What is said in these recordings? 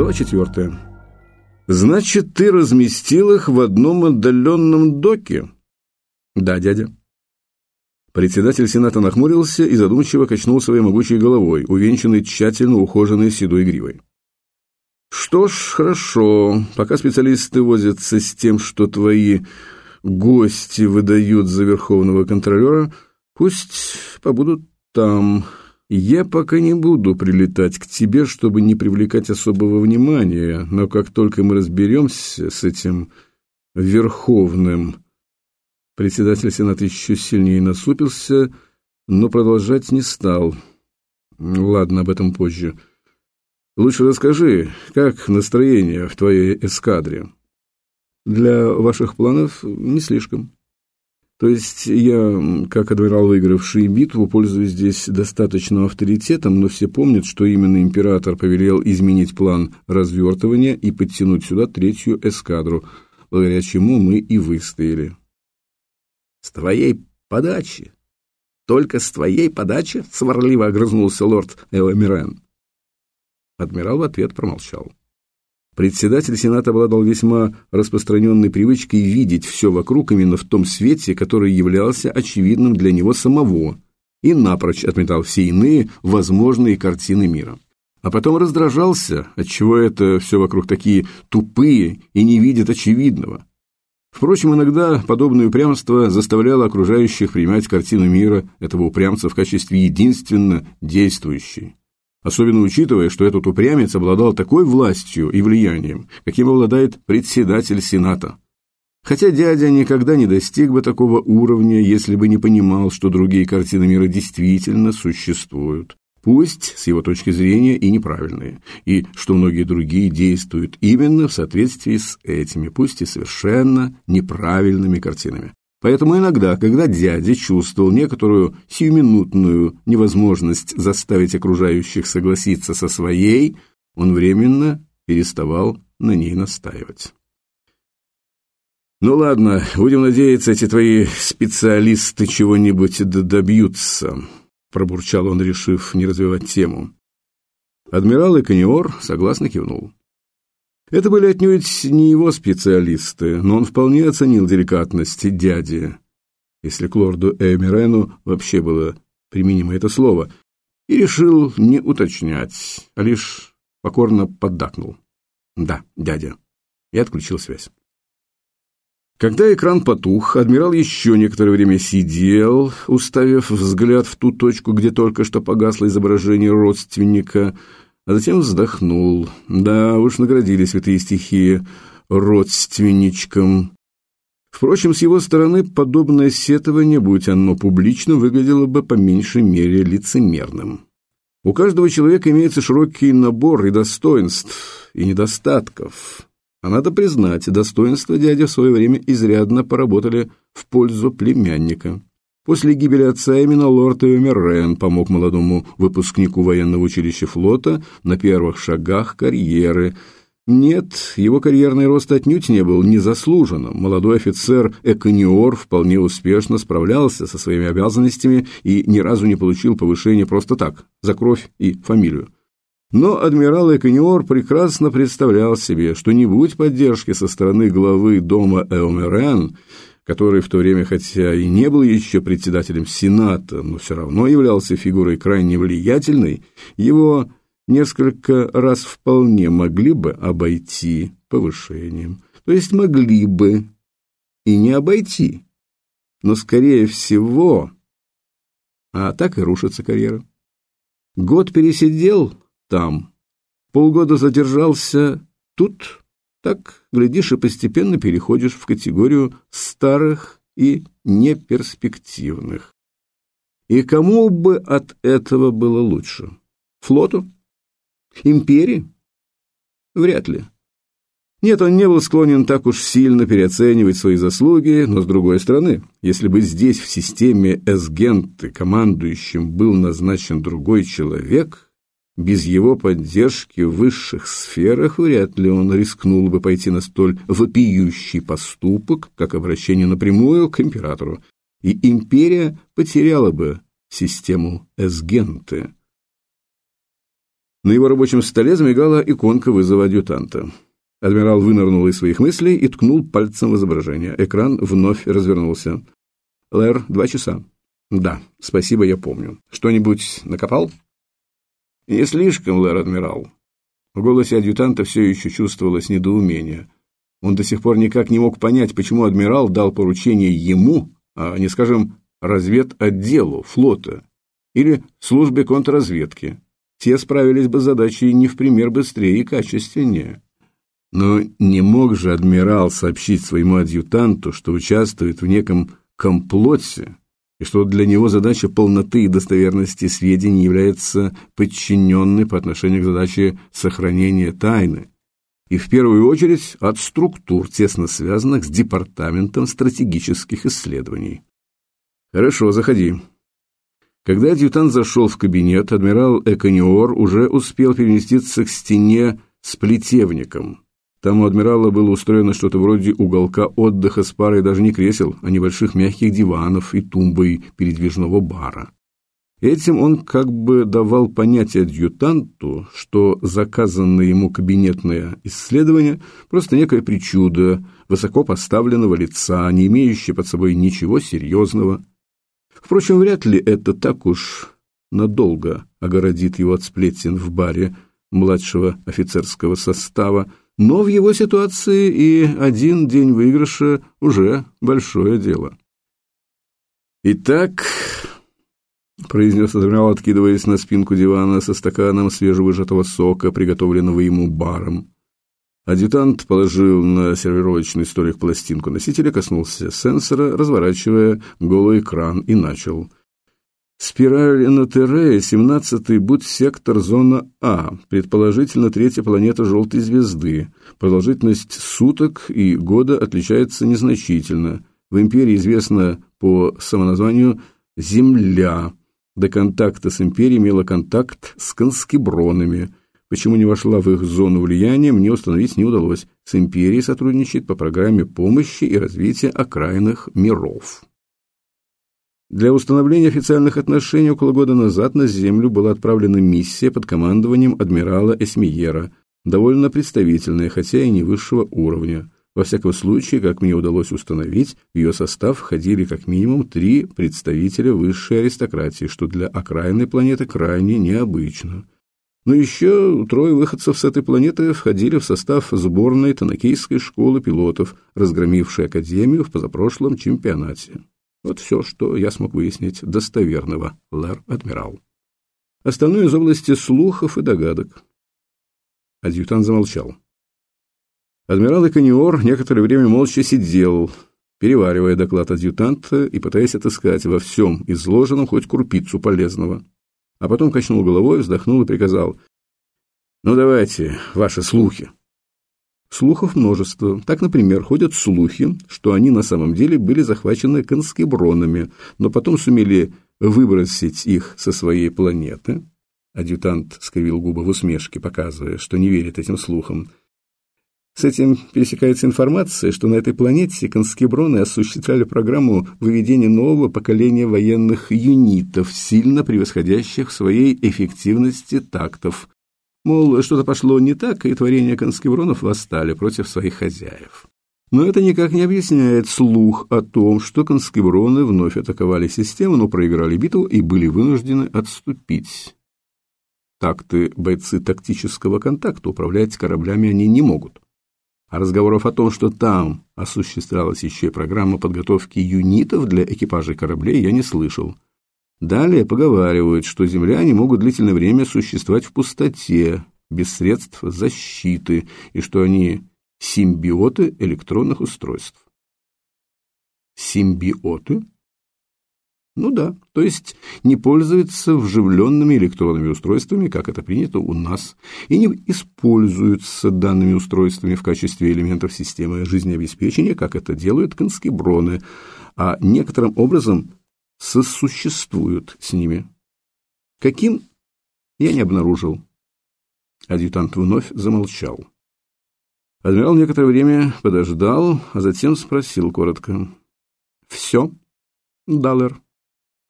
Глава четвертая. «Значит, ты разместил их в одном отдаленном доке?» «Да, дядя». Председатель Сената нахмурился и задумчиво качнул своей могучей головой, увенчанной тщательно ухоженной седой гривой. «Что ж, хорошо. Пока специалисты возятся с тем, что твои гости выдают за верховного контролера, пусть побудут там. Я пока не буду прилетать к тебе, чтобы не привлекать особого внимания, но как только мы разберемся с этим верховным... Председатель Сената еще сильнее насупился, но продолжать не стал. Ладно, об этом позже. Лучше расскажи, как настроение в твоей эскадре? Для ваших планов не слишком. То есть я, как адмирал, выигравший битву, пользуюсь здесь достаточным авторитетом, но все помнят, что именно император повелел изменить план развертывания и подтянуть сюда третью эскадру, благодаря чему мы и выстояли. С твоей подачи? Только с твоей подачи? Сварливо огрызнулся лорд Эламирен. Адмирал в ответ промолчал. Председатель Сената обладал весьма распространенной привычкой видеть все вокруг именно в том свете, который являлся очевидным для него самого, и напрочь отметал все иные возможные картины мира. А потом раздражался, отчего это все вокруг такие тупые и не видят очевидного. Впрочем, иногда подобное упрямство заставляло окружающих принимать картину мира этого упрямца в качестве единственно действующей особенно учитывая, что этот упрямец обладал такой властью и влиянием, каким обладает председатель Сената. Хотя дядя никогда не достиг бы такого уровня, если бы не понимал, что другие картины мира действительно существуют, пусть с его точки зрения и неправильные, и что многие другие действуют именно в соответствии с этими, пусть и совершенно неправильными картинами. Поэтому иногда, когда дядя чувствовал некоторую сиюминутную невозможность заставить окружающих согласиться со своей, он временно переставал на ней настаивать. «Ну ладно, будем надеяться, эти твои специалисты чего-нибудь добьются», пробурчал он, решив не развивать тему. Адмирал Эканиор согласно кивнул. Это были отнюдь не его специалисты, но он вполне оценил деликатность дяди, если к лорду Эмирену вообще было применимо это слово, и решил не уточнять, а лишь покорно поддакнул. «Да, дядя». И отключил связь. Когда экран потух, адмирал еще некоторое время сидел, уставив взгляд в ту точку, где только что погасло изображение родственника – а затем вздохнул. Да, уж наградили святые стихии родственничком. Впрочем, с его стороны подобное сетование, будь оно публично, выглядело бы по меньшей мере лицемерным. У каждого человека имеется широкий набор и достоинств, и недостатков. А надо признать, достоинства дяди в свое время изрядно поработали в пользу племянника. После гибели отца именно лорд Эомерен помог молодому выпускнику военного училища флота на первых шагах карьеры. Нет, его карьерный рост отнюдь не был незаслуженным. Молодой офицер Экониор вполне успешно справлялся со своими обязанностями и ни разу не получил повышения просто так, за кровь и фамилию. Но адмирал Экониор прекрасно представлял себе, что не будь поддержки со стороны главы дома Эомерен – который в то время, хотя и не был еще председателем Сената, но все равно являлся фигурой крайне влиятельной, его несколько раз вполне могли бы обойти повышением. То есть могли бы и не обойти, но, скорее всего, а так и рушится карьера. Год пересидел там, полгода задержался тут, так, глядишь, и постепенно переходишь в категорию старых и неперспективных. И кому бы от этого было лучше? Флоту? Империи? Вряд ли. Нет, он не был склонен так уж сильно переоценивать свои заслуги, но с другой стороны, если бы здесь в системе Эсгенты командующим был назначен другой человек, без его поддержки в высших сферах вряд ли он рискнул бы пойти на столь вопиющий поступок, как обращение напрямую к императору, и империя потеряла бы систему эсгенты. На его рабочем столе замигала иконка вызова адъютанта. Адмирал вынырнул из своих мыслей и ткнул пальцем в изображение. Экран вновь развернулся. «Лэр, два часа». «Да, спасибо, я помню. Что-нибудь накопал?» «Не слишком, лэр-адмирал». В голосе адъютанта все еще чувствовалось недоумение. Он до сих пор никак не мог понять, почему адмирал дал поручение ему, а не, скажем, разведотделу флота или службе контрразведки. Те справились бы с задачей не в пример быстрее и качественнее. Но не мог же адмирал сообщить своему адъютанту, что участвует в неком комплоте, и что для него задача полноты и достоверности сведений является подчиненной по отношению к задаче сохранения тайны, и в первую очередь от структур, тесно связанных с Департаментом стратегических исследований. «Хорошо, заходи». Когда адъютант зашел в кабинет, адмирал Экониор уже успел переместиться к стене с плетевником. Там у адмирала было устроено что-то вроде уголка отдыха с парой даже не кресел, а небольших мягких диванов и тумбой передвижного бара. Этим он как бы давал понять адъютанту, что заказанное ему кабинетное исследование просто некое причуда высоко поставленного лица, не имеющее под собой ничего серьезного. Впрочем, вряд ли это так уж надолго огородит его от сплетен в баре младшего офицерского состава, но в его ситуации и один день выигрыша уже большое дело. «Итак», — произнес адмирал, откидываясь на спинку дивана со стаканом свежевыжатого сока, приготовленного ему баром. Адъютант положил на сервировочный столик пластинку носителя, коснулся сенсора, разворачивая голый экран, и начал — Спираль Энотерея, 17-й будь-сектор, зона А, предположительно третья планета желтой звезды. Продолжительность суток и года отличается незначительно. В империи известно по самоназванию Земля. До контакта с империей имела контакт с конскебронами. Почему не вошла в их зону влияния, мне установить не удалось. С империей сотрудничает по программе помощи и развития окраинных миров. Для установления официальных отношений около года назад на Землю была отправлена миссия под командованием адмирала Эсмиера, довольно представительная, хотя и не высшего уровня. Во всяком случае, как мне удалось установить, в ее состав входили как минимум три представителя высшей аристократии, что для окраинной планеты крайне необычно. Но еще трое выходцев с этой планеты входили в состав сборной Танакейской школы пилотов, разгромившей Академию в позапрошлом чемпионате. Вот все, что я смог выяснить достоверного, лэр-адмирал. Остальное из области слухов и догадок. Адъютант замолчал. Адмирал Эканиор некоторое время молча сидел, переваривая доклад адъютанта и пытаясь отыскать во всем изложенном хоть крупицу полезного. А потом качнул головой, вздохнул и приказал. «Ну, давайте, ваши слухи». Слухов множество. Так, например, ходят слухи, что они на самом деле были захвачены конскебронами, но потом сумели выбросить их со своей планеты. Адъютант скривил губы в усмешке, показывая, что не верит этим слухам. С этим пересекается информация, что на этой планете конскеброны осуществляли программу выведения нового поколения военных юнитов, сильно превосходящих в своей эффективности тактов, Мол, что-то пошло не так, и творения конскебронов восстали против своих хозяев. Но это никак не объясняет слух о том, что конскеброны вновь атаковали систему, но проиграли битву и были вынуждены отступить. Так-то бойцы тактического контакта управлять кораблями они не могут. А разговоров о том, что там осуществлялась еще и программа подготовки юнитов для экипажей кораблей, я не слышал. Далее поговаривают, что земляне могут длительное время существовать в пустоте, без средств защиты, и что они симбиоты электронных устройств. Симбиоты? Ну да, то есть не пользуются вживленными электронными устройствами, как это принято у нас, и не используются данными устройствами в качестве элементов системы жизнеобеспечения, как это делают конскеброны, а некоторым образом сосуществуют с ними. Каким, я не обнаружил. Адъютант вновь замолчал. Адмирал некоторое время подождал, а затем спросил коротко. «Все?» «Даллер».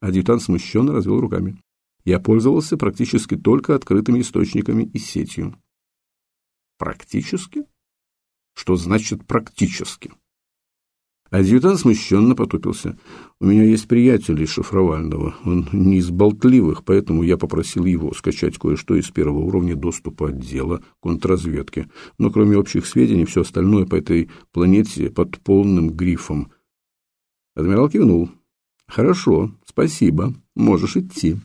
Адъютант смущенно развел руками. я пользовался практически только открытыми источниками и сетью. Практически? Что значит практически? Адъютант смущенно потупился. «У меня есть приятель из Шифровального. Он не из болтливых, поэтому я попросил его скачать кое-что из первого уровня доступа отдела контрразведки. Но кроме общих сведений, все остальное по этой планете под полным грифом». Адмирал кивнул. «Хорошо, спасибо. Можешь идти».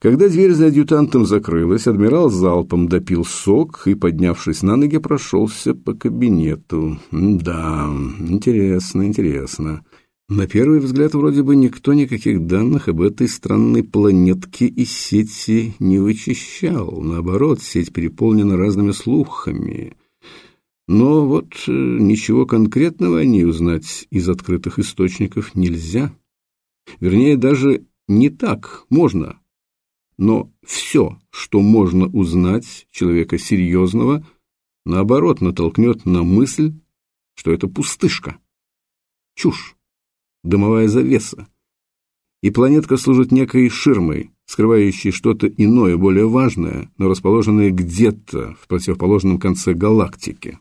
Когда дверь за адъютантом закрылась, адмирал залпом допил сок и, поднявшись на ноги, прошелся по кабинету. Да, интересно, интересно. На первый взгляд, вроде бы никто никаких данных об этой странной планетке из сети не вычищал. Наоборот, сеть переполнена разными слухами. Но вот э, ничего конкретного о ней узнать из открытых источников нельзя. Вернее, даже не так можно но все, что можно узнать человека серьезного, наоборот, натолкнет на мысль, что это пустышка, чушь, дымовая завеса. И планетка служит некой ширмой, скрывающей что-то иное, более важное, но расположенное где-то в противоположном конце галактики.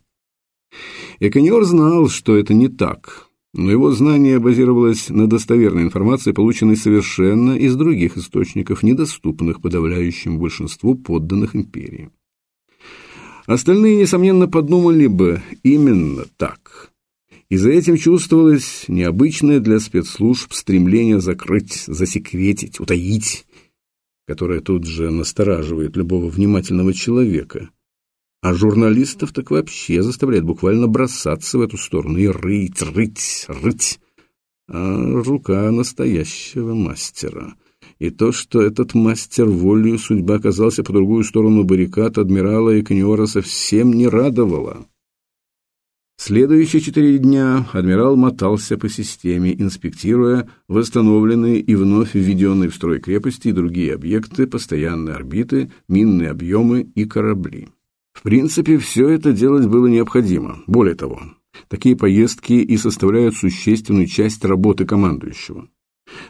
Эконьор знал, что это не так, но его знание базировалось на достоверной информации, полученной совершенно из других источников, недоступных подавляющему большинству подданных империи. Остальные, несомненно, подумали бы именно так. И за этим чувствовалось необычное для спецслужб стремление закрыть, засекретить, утаить, которое тут же настораживает любого внимательного человека – а журналистов так вообще заставляет буквально бросаться в эту сторону и рыть, рыть, рыть. А рука настоящего мастера. И то, что этот мастер волею судьбы оказался по другую сторону баррикад адмирала и Каньора совсем не радовало. Следующие четыре дня адмирал мотался по системе, инспектируя восстановленные и вновь введенные в строй крепости и другие объекты, постоянные орбиты, минные объемы и корабли. В принципе, все это делать было необходимо. Более того, такие поездки и составляют существенную часть работы командующего.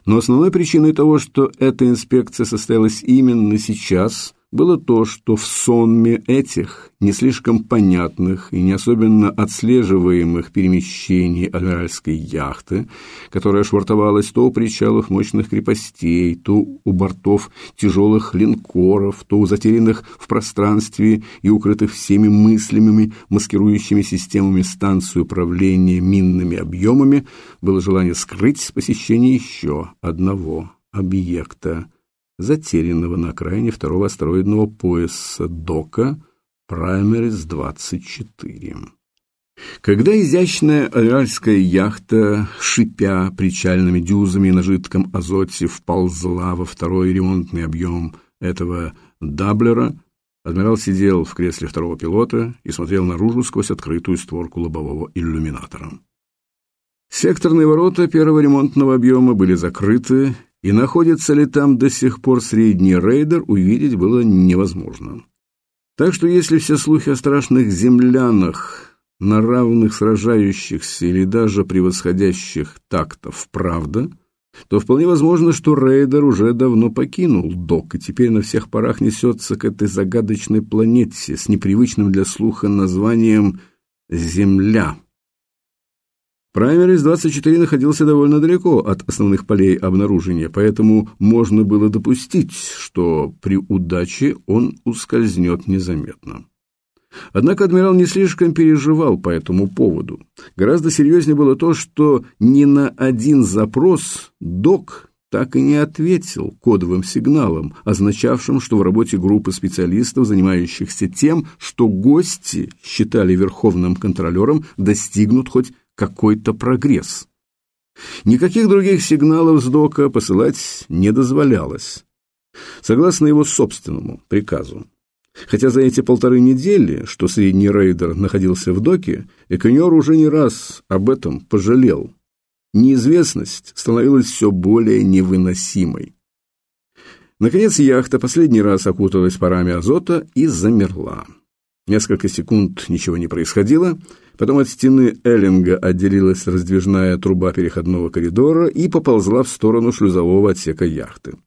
Но основной причиной того, что эта инспекция состоялась именно сейчас, было то, что в сонме этих не слишком понятных и не особенно отслеживаемых перемещений адмиральской яхты, которая швартовалась то у причалов мощных крепостей, то у бортов тяжелых линкоров, то у затерянных в пространстве и укрытых всеми мыслимыми маскирующими системами станций управления минными объемами, было желание скрыть посещение еще одного объекта – затерянного на окраине второго астероидного пояса Дока Праймерис-24. Когда изящная адмиральская яхта, шипя причальными дюзами на жидком азоте, вползла во второй ремонтный объем этого даблера, адмирал сидел в кресле второго пилота и смотрел наружу сквозь открытую створку лобового иллюминатора. Секторные ворота первого ремонтного объема были закрыты, и находится ли там до сих пор средний рейдер, увидеть было невозможно. Так что если все слухи о страшных землянах, на равных сражающихся или даже превосходящих тактов правда, то вполне возможно, что рейдер уже давно покинул док и теперь на всех парах несется к этой загадочной планете с непривычным для слуха названием «Земля». Праймерис-24 находился довольно далеко от основных полей обнаружения, поэтому можно было допустить, что при удаче он ускользнет незаметно. Однако адмирал не слишком переживал по этому поводу. Гораздо серьезнее было то, что ни на один запрос док так и не ответил кодовым сигналом, означавшим, что в работе группы специалистов, занимающихся тем, что гости считали верховным контролером, достигнут хоть какой-то прогресс. Никаких других сигналов с дока посылать не дозволялось, согласно его собственному приказу. Хотя за эти полторы недели, что средний рейдер находился в доке, Эконер уже не раз об этом пожалел. Неизвестность становилась все более невыносимой. Наконец яхта последний раз окуталась парами азота и замерла. Несколько секунд ничего не происходило – Потом от стены Эллинга отделилась раздвижная труба переходного коридора и поползла в сторону шлюзового отсека яхты.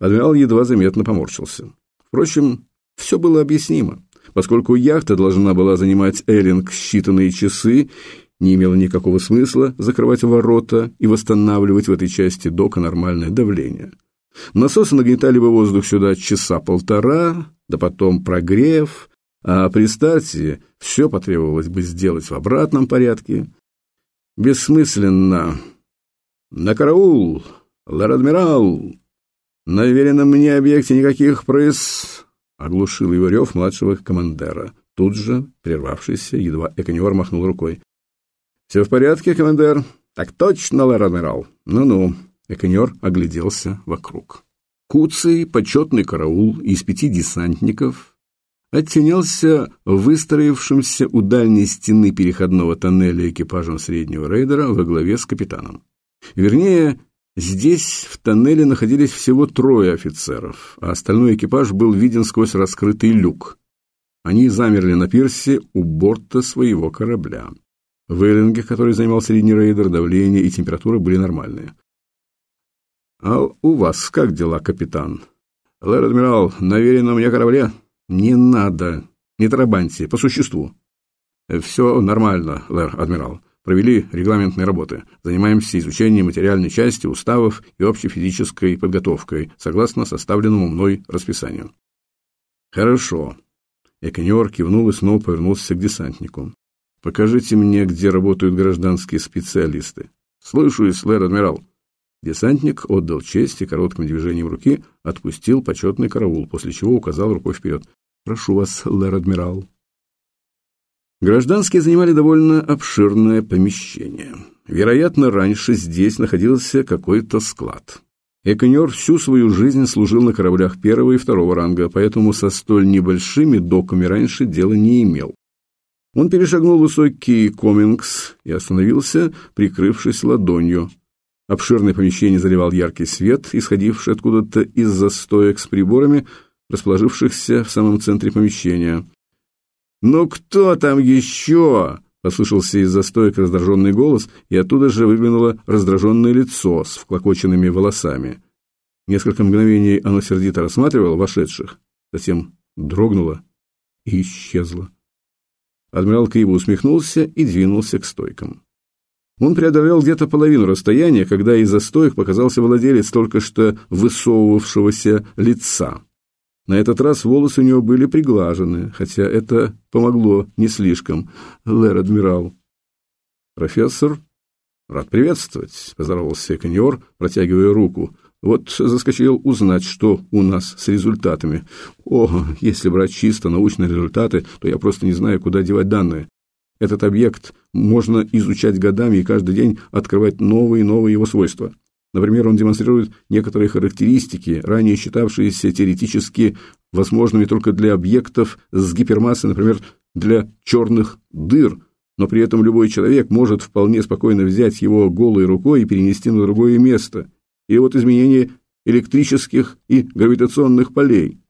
Адмирал едва заметно поморщился. Впрочем, все было объяснимо. Поскольку яхта должна была занимать Эллинг считанные часы, не имело никакого смысла закрывать ворота и восстанавливать в этой части дока нормальное давление. Насосы нагнетали бы воздух сюда часа полтора, да потом прогрев, а при старте все потребовалось бы сделать в обратном порядке. Бессмысленно. На караул, лэр-адмирал! На веренном мне объекте никаких проис... Оглушил его рев младшего командера. Тут же, прервавшийся, едва Эконьор махнул рукой. «Все в порядке, командир?» «Так точно, лэр-адмирал!» «Ну-ну!» Эконьор огляделся вокруг. Куцый почетный караул из пяти десантников оттенялся выстроившимся у дальней стены переходного тоннеля экипажем среднего рейдера во главе с капитаном. Вернее, здесь в тоннеле находились всего трое офицеров, а остальной экипаж был виден сквозь раскрытый люк. Они замерли на пирсе у борта своего корабля. В Эллинге, который занимал средний рейдер, давление и температура были нормальные. «А у вас как дела, капитан?» «Лэр-адмирал, на веренном мне корабле?» «Не надо. Не тарабаньте. По существу». «Все нормально, лэр-адмирал. Провели регламентные работы. Занимаемся изучением материальной части, уставов и общей физической подготовкой, согласно составленному мной расписанию». «Хорошо». Эконер кивнул и снова повернулся к десантнику. Покажите мне, где работают гражданские специалисты. Слышусь, лэр-адмирал. Десантник отдал честь и коротким движением руки отпустил почетный караул, после чего указал рукой вперед. «Прошу вас, лэр-адмирал». Гражданские занимали довольно обширное помещение. Вероятно, раньше здесь находился какой-то склад. Эконер всю свою жизнь служил на кораблях первого и второго ранга, поэтому со столь небольшими доками раньше дела не имел. Он перешагнул высокий комингс и остановился, прикрывшись ладонью. Обширное помещение заливал яркий свет, исходивший откуда-то из-за стоек с приборами, расположившихся в самом центре помещения. «Ну кто там еще?» — послышался из-за стоек раздраженный голос, и оттуда же выглянуло раздраженное лицо с вклокоченными волосами. Несколько мгновений оно сердито рассматривало вошедших, затем дрогнуло и исчезло. Адмирал криво усмехнулся и двинулся к стойкам. Он преодолел где-то половину расстояния, когда из-за стоек показался владелец только что высовывавшегося лица. На этот раз волосы у него были приглажены, хотя это помогло не слишком. Лэр-адмирал. «Профессор, рад приветствовать», — поздоровался коньор, протягивая руку. Вот заскочил узнать, что у нас с результатами. О, если брать чисто научные результаты, то я просто не знаю, куда девать данные. Этот объект можно изучать годами и каждый день открывать новые и новые его свойства. Например, он демонстрирует некоторые характеристики, ранее считавшиеся теоретически возможными только для объектов с гипермассой, например, для черных дыр, но при этом любой человек может вполне спокойно взять его голой рукой и перенести на другое место – и вот изменение электрических и гравитационных полей.